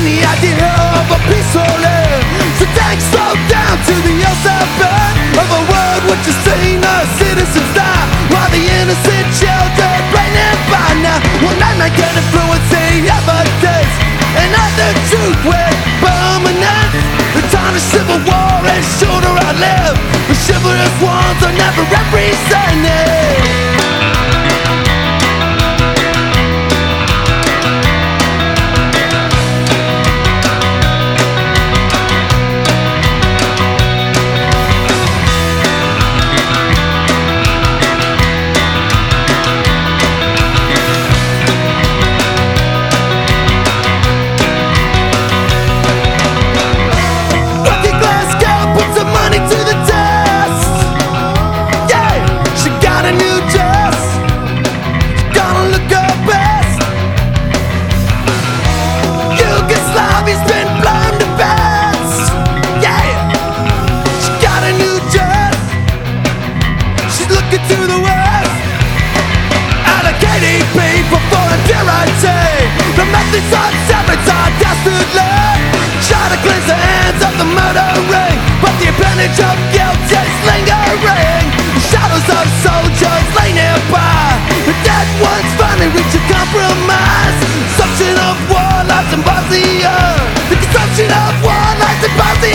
any idea of a peaceful end. So take slow down to the SFN of a world which has seen the citizens die while the innocent children blinded by now. One nightmare can influence the evidence, and other truth with permanence. The time of civil war and shoulder I live. The chivalrous ones are never represented. Savage are dastardly. Try to cleanse the hands of the murdering, but the appendage of guilt is lingering. Shadows of soldiers lay nearby. The dead ones finally reach a compromise. Suction of war lies in Bosnia. The consumption of war lies in Bosnia.